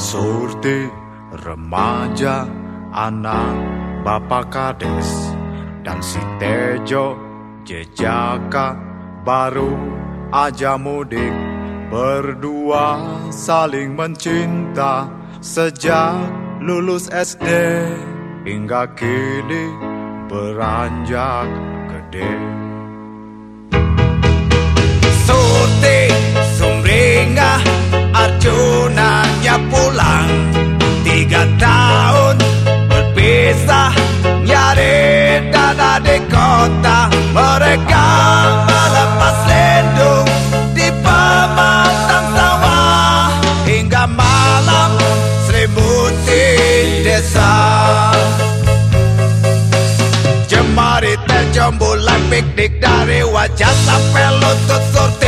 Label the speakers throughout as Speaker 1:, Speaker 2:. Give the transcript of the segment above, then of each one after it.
Speaker 1: Surti remaja anak bapak kades dan si Tejo jejaka baru aja mudik berdua saling mencinta sejak lulus SD hingga kini beranjak gede.
Speaker 2: Dana di kota. Mereka melepas lindung Di pematang sawah. Hingga malam selimuti desa. Jemari terjembulan piknik dari wajah sampai lutut surti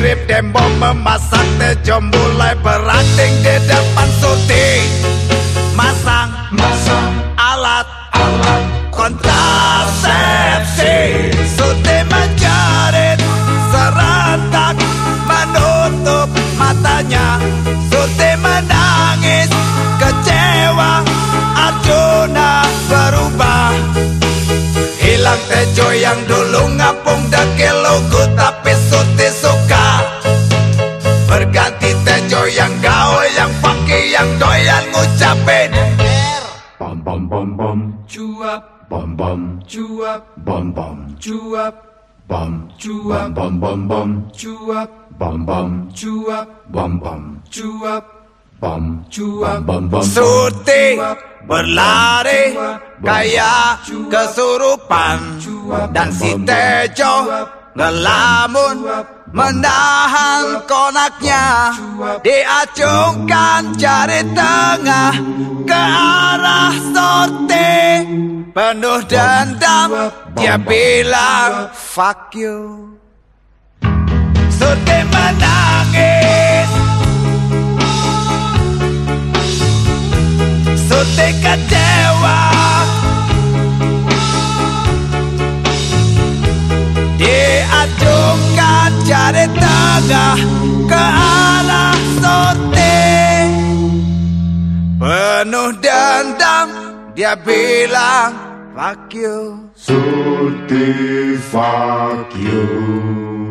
Speaker 2: Mirip demo memasak tejo mulai beranting di depan surti yang gaul Yang funky yang doyan ngucapin
Speaker 1: Bom bom bom bom
Speaker 2: Cuap,
Speaker 1: bom bom
Speaker 2: cuap,
Speaker 1: bom bom
Speaker 2: cuap,
Speaker 1: bom
Speaker 2: Cuap.
Speaker 1: bom bom bom
Speaker 2: cuap,
Speaker 1: bom bom
Speaker 2: cuap,
Speaker 1: bom bom
Speaker 2: cuap
Speaker 1: bom
Speaker 2: Cuap.
Speaker 1: bom bom
Speaker 2: Surti berlari kayak kesurupan Dan si Tejo ngelamun menahan konaknya. Diacungkan jari tengah ke arah Surti Penuh dendam dia bilang fuck you. Surti menangis. Surti kecewa Tengah ke arah Surti Penuh dendam dia bilang Fuck you.
Speaker 1: Surti fuck you